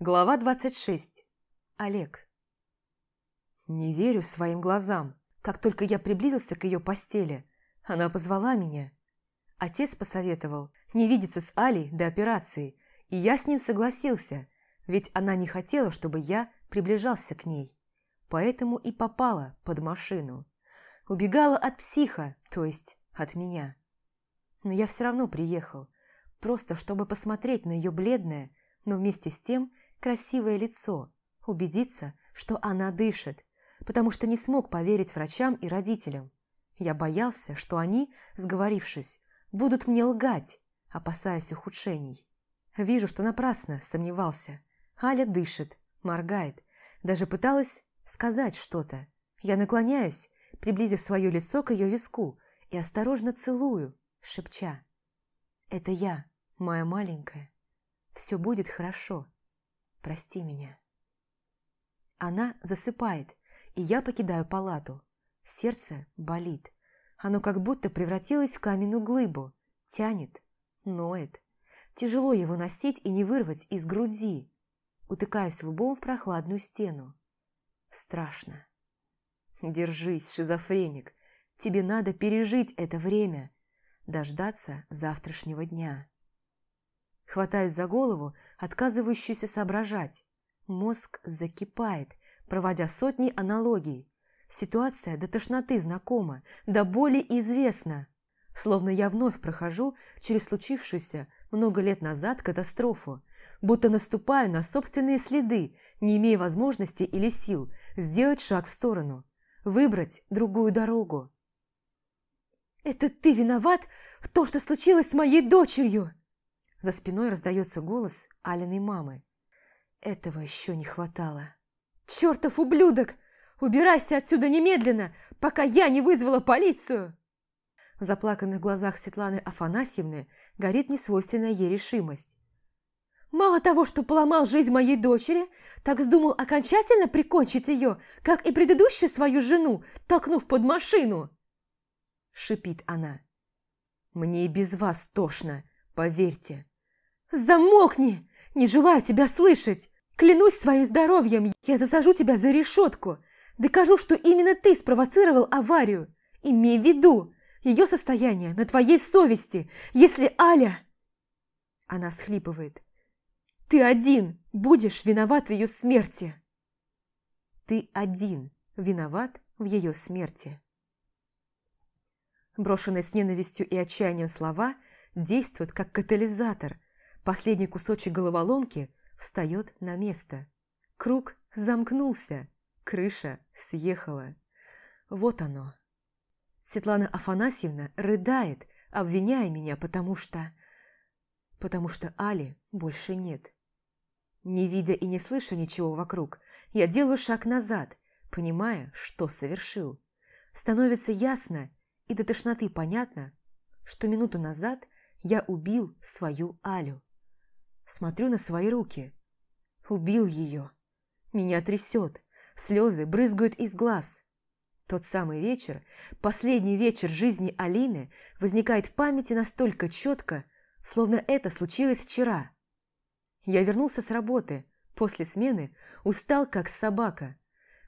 Глава 26. Олег. Не верю своим глазам. Как только я приблизился к ее постели, она позвала меня. Отец посоветовал не видеться с Алей до операции, и я с ним согласился, ведь она не хотела, чтобы я приближался к ней. Поэтому и попала под машину. Убегала от психа, то есть от меня. Но я все равно приехал, просто чтобы посмотреть на ее бледное, но вместе с тем красивое лицо, убедиться, что она дышит, потому что не смог поверить врачам и родителям. Я боялся, что они, сговорившись, будут мне лгать, опасаясь ухудшений. Вижу, что напрасно сомневался. Аля дышит, моргает, даже пыталась сказать что-то. Я наклоняюсь, приблизив свое лицо к ее виску, и осторожно целую, шепча. «Это я, моя маленькая. Все будет хорошо. Прости меня». Она засыпает, и я покидаю палату. Сердце болит. Оно как будто превратилось в каменную глыбу. Тянет, ноет. Тяжело его носить и не вырвать из груди. Утыкаюсь лбом в прохладную стену. Страшно. Держись, шизофреник. Тебе надо пережить это время. Дождаться завтрашнего дня. Хватаюсь за голову, отказывающуюся соображать. Мозг закипает, проводя сотни аналогий. Ситуация до тошноты знакома, до боли известна. Словно я вновь прохожу через случившуюся много лет назад катастрофу, будто наступаю на собственные следы, не имея возможности или сил сделать шаг в сторону, выбрать другую дорогу. «Это ты виноват в том, что случилось с моей дочерью!» За спиной раздается голос Алиной мамы. Этого еще не хватало. «Чертов ублюдок! Убирайся отсюда немедленно, пока я не вызвала полицию!» В заплаканных глазах Светланы Афанасьевны горит несвойственная ей решимость. «Мало того, что поломал жизнь моей дочери, так вздумал окончательно прикончить ее, как и предыдущую свою жену, толкнув под машину!» Шипит она. «Мне и без вас тошно, поверьте!» «Замолкни! Не желаю тебя слышать! Клянусь своим здоровьем, я засажу тебя за решетку. Докажу, что именно ты спровоцировал аварию. Имей в виду, ее состояние на твоей совести, если Аля...» Она схлипывает. «Ты один будешь виноват в ее смерти!» «Ты один виноват в ее смерти!» Брошенные с ненавистью и отчаянием слова действуют как катализатор. Последний кусочек головоломки встает на место. Круг замкнулся, крыша съехала. Вот оно. Светлана Афанасьевна рыдает, обвиняя меня, потому что... Потому что Али больше нет. Не видя и не слыша ничего вокруг, я делаю шаг назад, понимая, что совершил. Становится ясно и до тошноты понятно, что минуту назад я убил свою Алю. Смотрю на свои руки. Убил ее. Меня трясет. Слезы брызгают из глаз. Тот самый вечер, последний вечер жизни Алины, возникает в памяти настолько четко, словно это случилось вчера. Я вернулся с работы, после смены, устал как собака.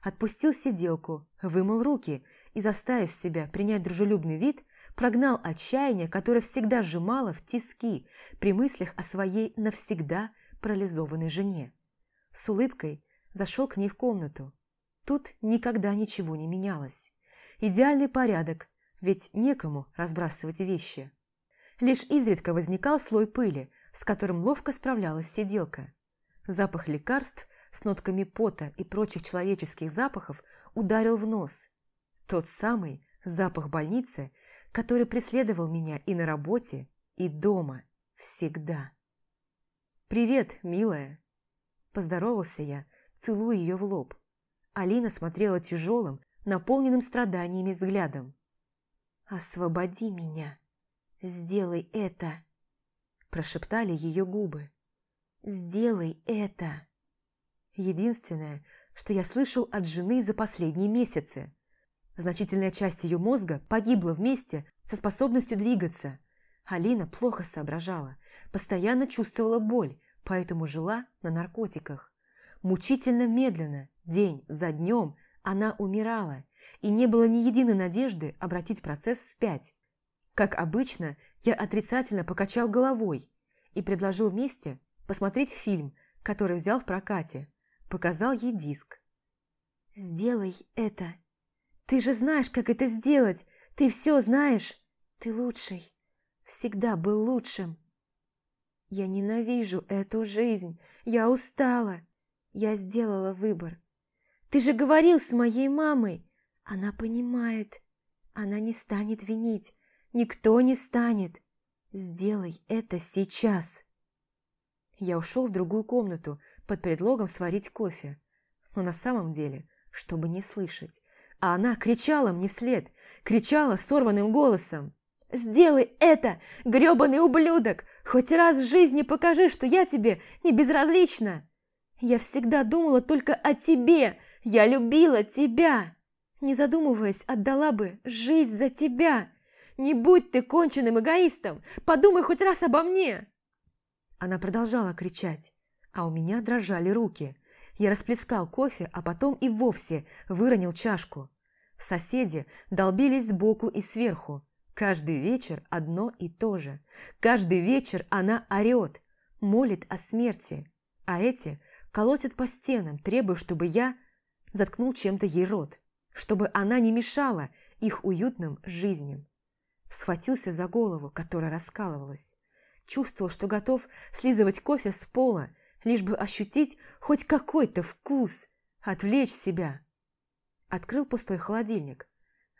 Отпустил сиделку, вымыл руки и, заставив себя принять дружелюбный вид, прогнал отчаяние, которое всегда сжимало в тиски при мыслях о своей навсегда парализованной жене. С улыбкой зашел к ней в комнату. Тут никогда ничего не менялось. Идеальный порядок, ведь некому разбрасывать вещи. Лишь изредка возникал слой пыли, с которым ловко справлялась сиделка. Запах лекарств с нотками пота и прочих человеческих запахов ударил в нос. Тот самый запах больницы, который преследовал меня и на работе, и дома, всегда. «Привет, милая!» Поздоровался я, целуя ее в лоб. Алина смотрела тяжелым, наполненным страданиями взглядом. «Освободи меня! Сделай это!» Прошептали ее губы. «Сделай это!» Единственное, что я слышал от жены за последние месяцы. Значительная часть ее мозга погибла вместе со способностью двигаться. Алина плохо соображала, постоянно чувствовала боль, поэтому жила на наркотиках. Мучительно медленно, день за днем, она умирала, и не было ни единой надежды обратить процесс вспять. Как обычно, я отрицательно покачал головой и предложил вместе посмотреть фильм, который взял в прокате. Показал ей диск. «Сделай это. Ты же знаешь, как это сделать. Ты все знаешь. Ты лучший. Всегда был лучшим. Я ненавижу эту жизнь. Я устала. Я сделала выбор. Ты же говорил с моей мамой. Она понимает. Она не станет винить. Никто не станет. Сделай это сейчас. Я ушел в другую комнату под предлогом сварить кофе. Но на самом деле, чтобы не слышать. А она кричала мне вслед, кричала сорванным голосом. «Сделай это, грёбаный ублюдок! Хоть раз в жизни покажи, что я тебе не безразлична! Я всегда думала только о тебе! Я любила тебя! Не задумываясь, отдала бы жизнь за тебя! Не будь ты конченным эгоистом! Подумай хоть раз обо мне!» Она продолжала кричать, а у меня дрожали руки. Я расплескал кофе, а потом и вовсе выронил чашку. Соседи долбились сбоку и сверху. Каждый вечер одно и то же. Каждый вечер она орет, молит о смерти, а эти колотят по стенам, требуя, чтобы я заткнул чем-то ей рот, чтобы она не мешала их уютным жизням. Схватился за голову, которая раскалывалась. Чувствовал, что готов слизывать кофе с пола, лишь бы ощутить хоть какой-то вкус, отвлечь себя. Открыл пустой холодильник,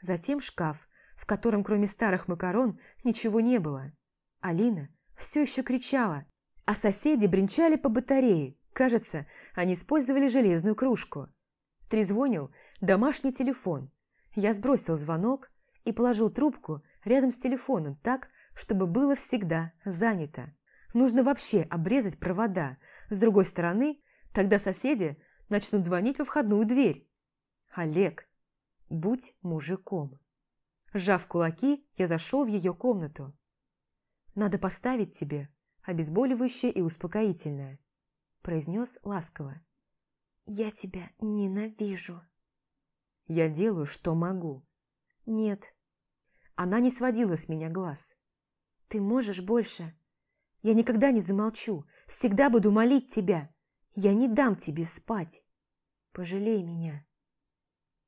затем шкаф, в котором кроме старых макарон ничего не было. Алина все еще кричала, а соседи бренчали по батарее. Кажется, они использовали железную кружку. Трезвонил домашний телефон. Я сбросил звонок и положил трубку рядом с телефоном так, чтобы было всегда занято. Нужно вообще обрезать провода. С другой стороны, тогда соседи начнут звонить во входную дверь. Олег, будь мужиком. Сжав кулаки, я зашел в ее комнату. «Надо поставить тебе обезболивающее и успокоительное», произнес ласково. «Я тебя ненавижу». «Я делаю, что могу». «Нет». Она не сводила с меня глаз. «Ты можешь больше. Я никогда не замолчу, всегда буду молить тебя. Я не дам тебе спать. Пожалей меня».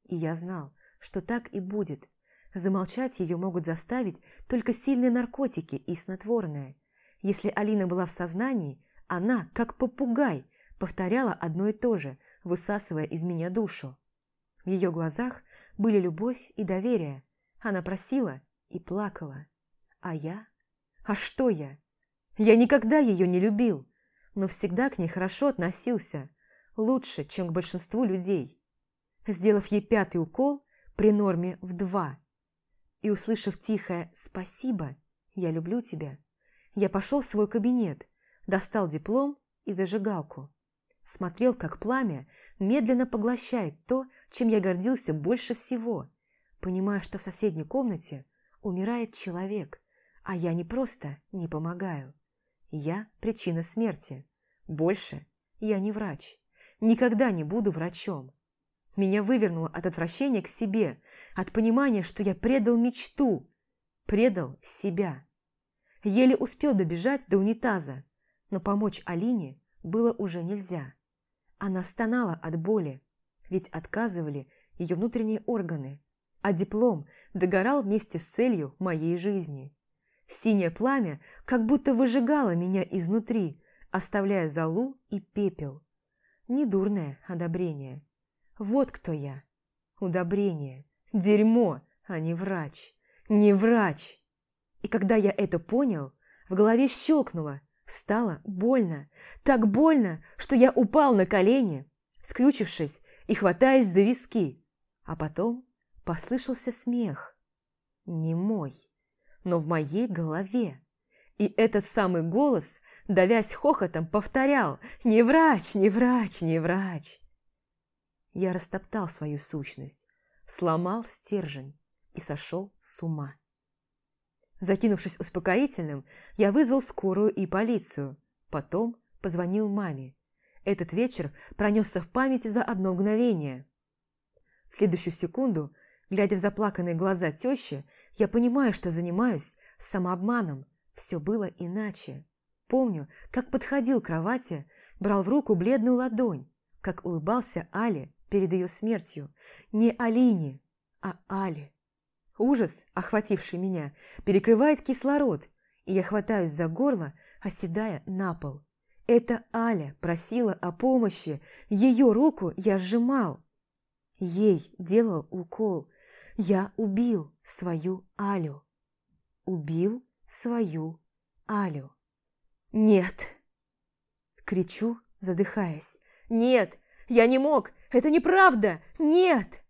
И я знал, что так и будет, Замолчать ее могут заставить только сильные наркотики и снотворное. Если Алина была в сознании, она, как попугай, повторяла одно и то же, высасывая из меня душу. В ее глазах были любовь и доверие. Она просила и плакала. А я? А что я? Я никогда ее не любил, но всегда к ней хорошо относился, лучше, чем к большинству людей. Сделав ей пятый укол при норме в два – и, услышав тихое «спасибо, я люблю тебя», я пошел в свой кабинет, достал диплом и зажигалку. Смотрел, как пламя медленно поглощает то, чем я гордился больше всего, понимая, что в соседней комнате умирает человек, а я не просто не помогаю. Я причина смерти. Больше я не врач. Никогда не буду врачом. Меня вывернуло от отвращения к себе, от понимания, что я предал мечту, предал себя. Еле успел добежать до унитаза, но помочь Алине было уже нельзя. Она стонала от боли, ведь отказывали ее внутренние органы, а диплом догорал вместе с целью моей жизни. Синее пламя как будто выжигало меня изнутри, оставляя золу и пепел. Недурное одобрение. Вот кто я. Удобрение. Дерьмо, а не врач. Не врач. И когда я это понял, в голове щелкнуло. Стало больно. Так больно, что я упал на колени, скрючившись и хватаясь за виски. А потом послышался смех. Не мой, но в моей голове. И этот самый голос, давясь хохотом, повторял «Не врач, не врач, не врач!» Я растоптал свою сущность, сломал стержень и сошел с ума. Закинувшись успокоительным, я вызвал скорую и полицию, потом позвонил маме. Этот вечер пронесся в памяти за одно мгновение. В следующую секунду, глядя в заплаканные глаза тещи, я понимаю, что занимаюсь самообманом. Все было иначе. Помню, как подходил к кровати, брал в руку бледную ладонь, как улыбался Але перед ее смертью. Не Алине, а Але. Ужас, охвативший меня, перекрывает кислород, и я хватаюсь за горло, оседая на пол. Это Аля просила о помощи, ее руку я сжимал. Ей делал укол. Я убил свою Алю. Убил свою Алю. «Нет!» Кричу, задыхаясь. «Нет! Я не мог! Это неправда! Нет!»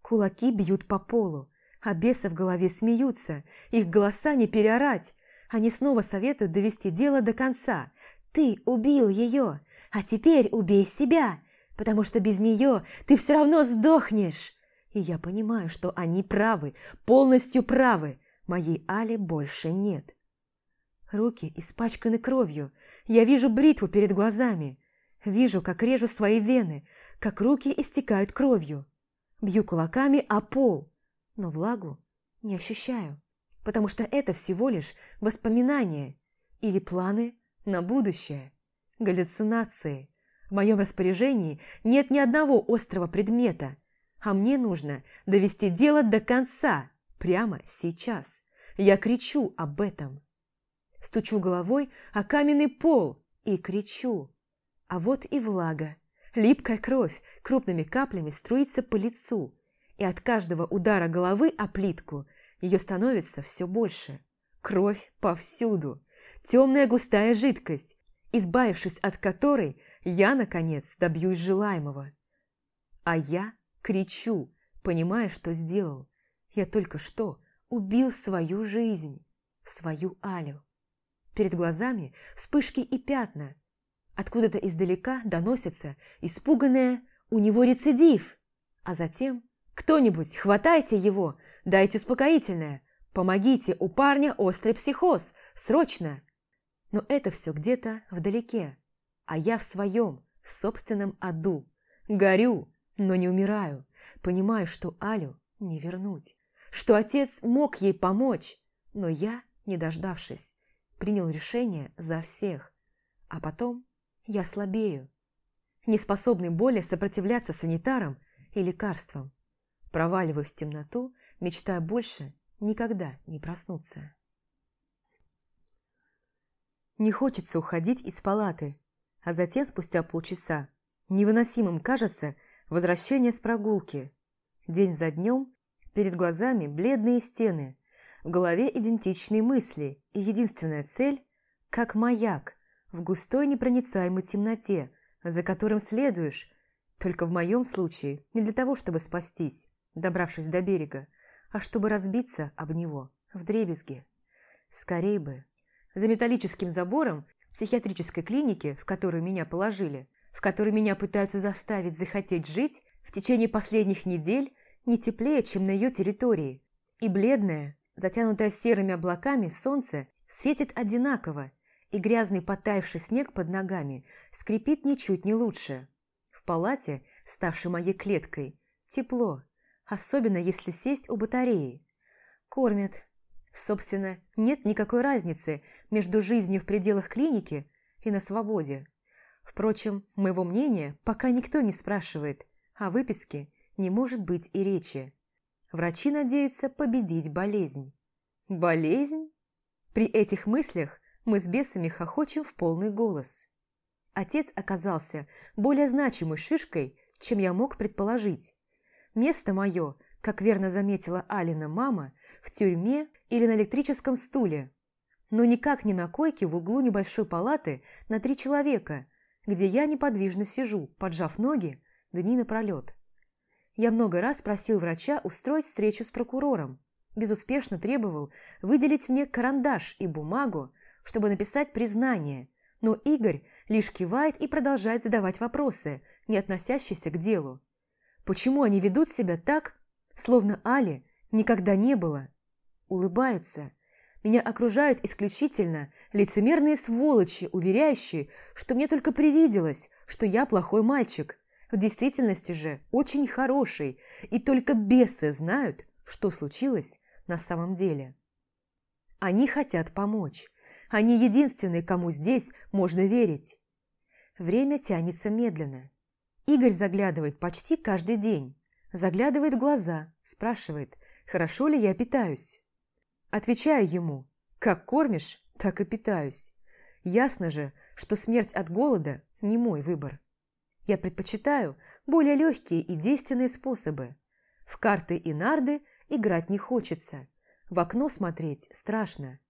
Кулаки бьют по полу, а бесы в голове смеются. Их голоса не переорать. Они снова советуют довести дело до конца. «Ты убил ее, а теперь убей себя, потому что без нее ты все равно сдохнешь!» И я понимаю, что они правы, полностью правы. Моей Али больше нет. Руки испачканы кровью. Я вижу бритву перед глазами. Вижу, как режу свои вены, как руки истекают кровью. Бью кулаками о пол, но влагу не ощущаю, потому что это всего лишь воспоминания или планы на будущее, галлюцинации. В моем распоряжении нет ни одного острого предмета, а мне нужно довести дело до конца прямо сейчас. Я кричу об этом стучу головой о каменный пол и кричу. А вот и влага. Липкая кровь крупными каплями струится по лицу, и от каждого удара головы о плитку ее становится все больше. Кровь повсюду. Темная густая жидкость, избавившись от которой, я, наконец, добьюсь желаемого. А я кричу, понимая, что сделал. Я только что убил свою жизнь, свою Алю. Перед глазами вспышки и пятна. Откуда-то издалека доносится испуганное «У него рецидив!» А затем «Кто-нибудь, хватайте его! Дайте успокоительное! Помогите, у парня острый психоз! Срочно!» Но это все где-то вдалеке, а я в своем, собственном аду. Горю, но не умираю. Понимаю, что Алю не вернуть. Что отец мог ей помочь, но я, не дождавшись, принял решение за всех. А потом я слабею, не способный более сопротивляться санитарам и лекарствам. Проваливаюсь в темноту, мечтая больше никогда не проснуться. Не хочется уходить из палаты, а затем, спустя полчаса, невыносимым кажется возвращение с прогулки. День за днем перед глазами бледные стены, в голове идентичные мысли, и единственная цель – как маяк в густой непроницаемой темноте, за которым следуешь, только в моем случае не для того, чтобы спастись, добравшись до берега, а чтобы разбиться об него в дребезге. Скорей бы. За металлическим забором психиатрической клинике, в которую меня положили, в которой меня пытаются заставить захотеть жить, в течение последних недель не теплее, чем на ее территории, и бледная, Затянутое серыми облаками солнце светит одинаково, и грязный потаявший снег под ногами скрипит ничуть не лучше. В палате, ставшей моей клеткой, тепло, особенно если сесть у батареи. Кормят. Собственно, нет никакой разницы между жизнью в пределах клиники и на свободе. Впрочем, моего мнения пока никто не спрашивает, а выписке не может быть и речи. Врачи надеются победить болезнь. Болезнь? При этих мыслях мы с бесами хохочем в полный голос. Отец оказался более значимой шишкой, чем я мог предположить. Место мое, как верно заметила Алина мама, в тюрьме или на электрическом стуле, но никак не на койке в углу небольшой палаты на три человека, где я неподвижно сижу, поджав ноги, дни напролет. Я много раз просил врача устроить встречу с прокурором. Безуспешно требовал выделить мне карандаш и бумагу, чтобы написать признание, но Игорь лишь кивает и продолжает задавать вопросы, не относящиеся к делу. Почему они ведут себя так, словно Али никогда не было? Улыбаются, Меня окружают исключительно лицемерные сволочи, уверяющие, что мне только привиделось, что я плохой мальчик. В действительности же очень хороший, и только бесы знают, что случилось на самом деле. Они хотят помочь. Они единственные, кому здесь можно верить. Время тянется медленно. Игорь заглядывает почти каждый день. Заглядывает в глаза, спрашивает, хорошо ли я питаюсь. Отвечаю ему, как кормишь, так и питаюсь. Ясно же, что смерть от голода не мой выбор. Я предпочитаю более легкие и действенные способы. В карты и нарды играть не хочется. В окно смотреть страшно.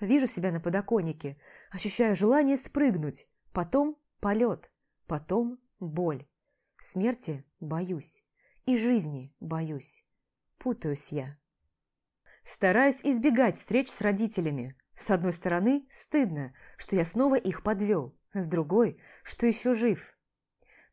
Вижу себя на подоконнике, ощущаю желание спрыгнуть, потом полет, потом боль. Смерти боюсь и жизни боюсь. Путаюсь я. Стараюсь избегать встреч с родителями. С одной стороны, стыдно, что я снова их подвел, с другой, что еще жив.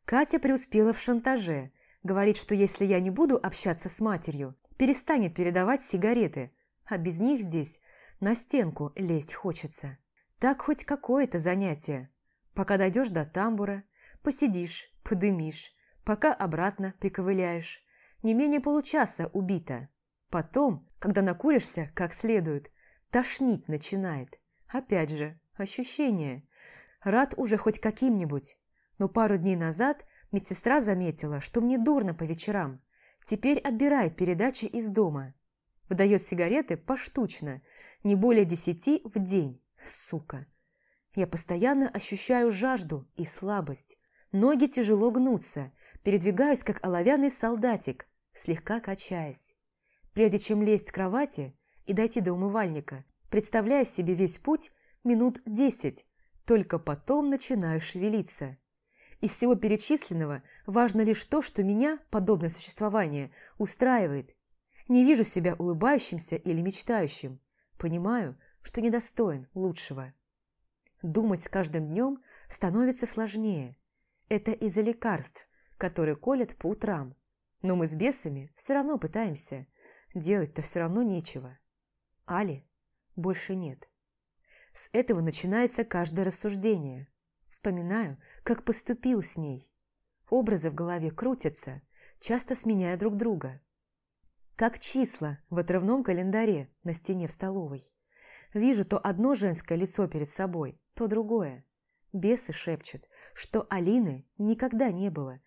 Катя преуспела в шантаже, говорит, что если я не буду общаться с матерью, перестанет передавать сигареты, а без них здесь на стенку лезть хочется. Так хоть какое-то занятие. Пока дойдешь до тамбура, посидишь, подымишь, пока обратно приковыляешь. Не менее получаса убито. Потом, когда накуришься как следует, тошнить начинает. Опять же, ощущение. Рад уже хоть каким-нибудь. Но пару дней назад медсестра заметила, что мне дурно по вечерам. Теперь отбирает передачи из дома. Выдает сигареты поштучно, не более десяти в день. Сука. Я постоянно ощущаю жажду и слабость. Ноги тяжело гнутся, передвигаюсь, как оловянный солдатик, слегка качаясь. Прежде чем лезть с кровати и дойти до умывальника, представляя себе весь путь минут десять, только потом начинаю шевелиться. Из всего перечисленного важно лишь то, что меня подобное существование устраивает. Не вижу себя улыбающимся или мечтающим. Понимаю, что недостоин лучшего. Думать с каждым днем становится сложнее. Это из-за лекарств, которые колят по утрам. Но мы с бесами все равно пытаемся. Делать-то все равно нечего. Али больше нет. С этого начинается каждое рассуждение. Вспоминаю, как поступил с ней. Образы в голове крутятся, часто сменяя друг друга. Как числа в отрывном календаре на стене в столовой. Вижу то одно женское лицо перед собой, то другое. Бесы шепчут, что Алины никогда не было,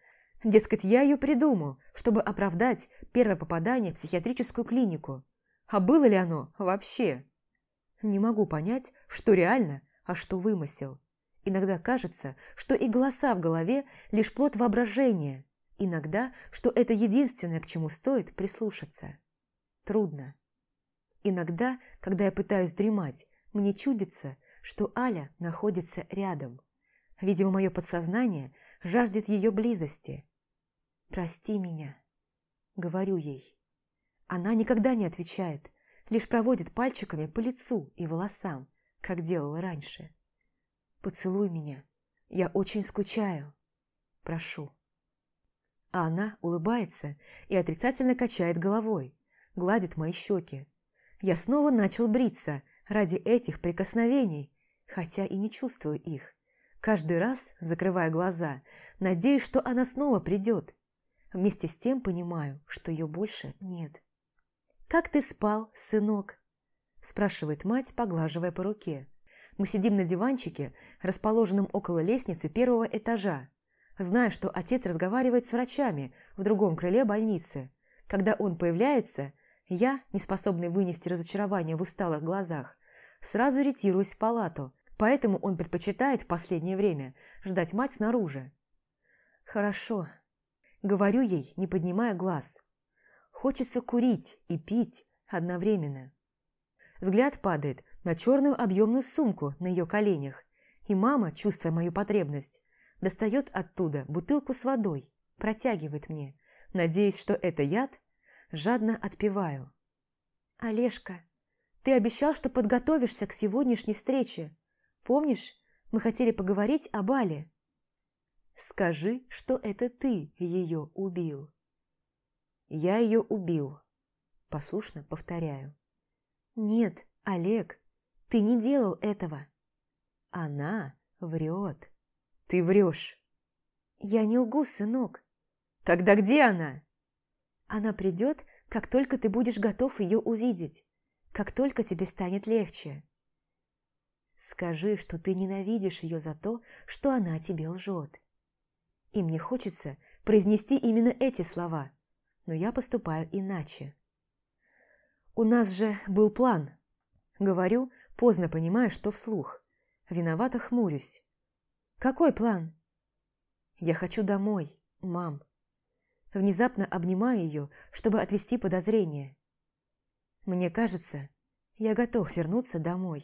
Дескать, я ее придумал, чтобы оправдать первое попадание в психиатрическую клинику. А было ли оно вообще? Не могу понять, что реально, а что вымысел. Иногда кажется, что и голоса в голове – лишь плод воображения. Иногда, что это единственное, к чему стоит прислушаться. Трудно. Иногда, когда я пытаюсь дремать, мне чудится, что Аля находится рядом. Видимо, мое подсознание жаждет ее близости – «Прости меня», — говорю ей. Она никогда не отвечает, лишь проводит пальчиками по лицу и волосам, как делала раньше. «Поцелуй меня, я очень скучаю. Прошу». А она улыбается и отрицательно качает головой, гладит мои щеки. Я снова начал бриться ради этих прикосновений, хотя и не чувствую их. Каждый раз, закрывая глаза, надеюсь, что она снова придет, Вместе с тем понимаю, что ее больше нет. «Как ты спал, сынок?» – спрашивает мать, поглаживая по руке. Мы сидим на диванчике, расположенном около лестницы первого этажа, зная, что отец разговаривает с врачами в другом крыле больницы. Когда он появляется, я, не способный вынести разочарование в усталых глазах, сразу ретируюсь в палату, поэтому он предпочитает в последнее время ждать мать снаружи. «Хорошо», Говорю ей, не поднимая глаз. Хочется курить и пить одновременно. Взгляд падает на черную объемную сумку на ее коленях, и мама, чувствуя мою потребность, достает оттуда бутылку с водой, протягивает мне. Надеясь, что это яд, жадно отпиваю. «Олежка, ты обещал, что подготовишься к сегодняшней встрече. Помнишь, мы хотели поговорить о бале?» Скажи, что это ты ее убил. Я ее убил. Послушно повторяю. Нет, Олег, ты не делал этого. Она врет. Ты врешь. Я не лгу, сынок. Тогда где она? Она придет, как только ты будешь готов ее увидеть, как только тебе станет легче. Скажи, что ты ненавидишь ее за то, что она тебе лжет. И мне хочется произнести именно эти слова, но я поступаю иначе. У нас же был план. Говорю, поздно понимая, что вслух. Виновато хмурюсь. Какой план? Я хочу домой, мам. Внезапно обнимаю ее, чтобы отвести подозрения. Мне кажется, я готов вернуться домой.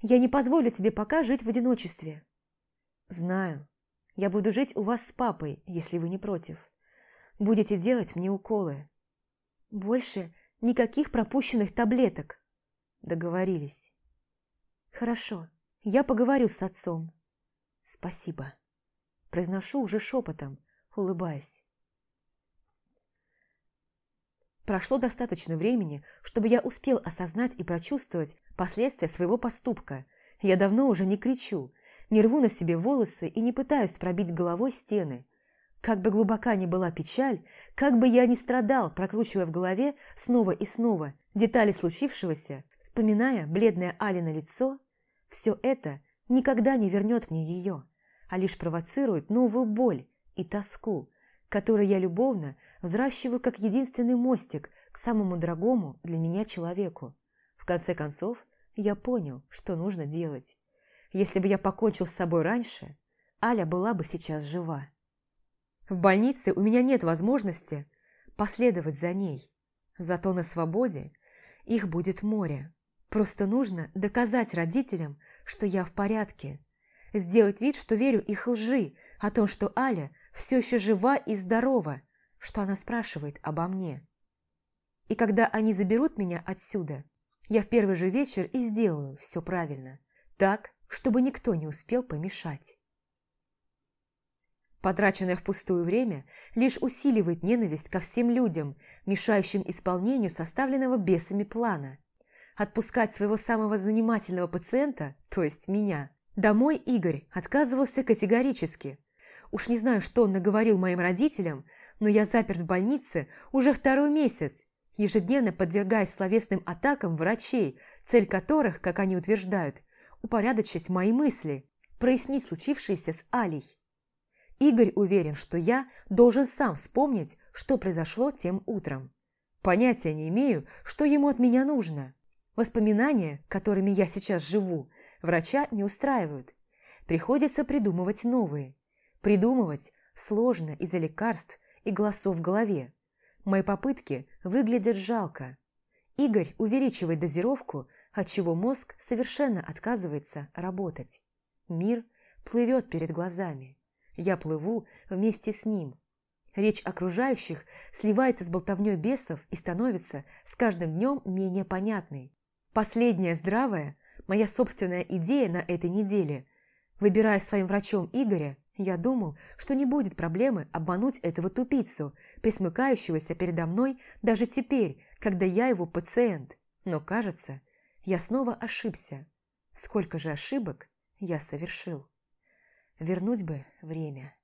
Я не позволю тебе пока жить в одиночестве. Знаю. Я буду жить у вас с папой, если вы не против. Будете делать мне уколы. Больше никаких пропущенных таблеток. Договорились. Хорошо, я поговорю с отцом. Спасибо. Произношу уже шепотом, улыбаясь. Прошло достаточно времени, чтобы я успел осознать и прочувствовать последствия своего поступка. Я давно уже не кричу, не рву на себе волосы и не пытаюсь пробить головой стены. Как бы глубока ни была печаль, как бы я ни страдал, прокручивая в голове снова и снова детали случившегося, вспоминая бледное Алина лицо, все это никогда не вернет мне ее, а лишь провоцирует новую боль и тоску, которую я любовно взращиваю как единственный мостик к самому дорогому для меня человеку. В конце концов, я понял, что нужно делать. Если бы я покончил с собой раньше, Аля была бы сейчас жива. В больнице у меня нет возможности последовать за ней. Зато на свободе их будет море. Просто нужно доказать родителям, что я в порядке. Сделать вид, что верю их лжи о том, что Аля все еще жива и здорова, что она спрашивает обо мне. И когда они заберут меня отсюда, я в первый же вечер и сделаю все правильно, так, чтобы никто не успел помешать. Потраченное впустую время лишь усиливает ненависть ко всем людям, мешающим исполнению составленного бесами плана. Отпускать своего самого занимательного пациента, то есть меня, домой Игорь отказывался категорически. Уж не знаю, что он наговорил моим родителям, но я заперт в больнице уже второй месяц, ежедневно подвергаясь словесным атакам врачей, цель которых, как они утверждают, упорядочить мои мысли, прояснить случившееся с Алей. Игорь уверен, что я должен сам вспомнить, что произошло тем утром. Понятия не имею, что ему от меня нужно. Воспоминания, которыми я сейчас живу, врача не устраивают. Приходится придумывать новые. Придумывать сложно из-за лекарств и голосов в голове. Мои попытки выглядят жалко. Игорь увеличивает дозировку, отчего мозг совершенно отказывается работать. Мир плывет перед глазами. Я плыву вместе с ним. Речь окружающих сливается с болтовней бесов и становится с каждым днем менее понятной. Последняя здравая, моя собственная идея на этой неделе. Выбирая своим врачом Игоря, я думал, что не будет проблемы обмануть этого тупицу, присмыкающегося передо мной даже теперь, когда я его пациент. Но, кажется, я снова ошибся. Сколько же ошибок я совершил. Вернуть бы время.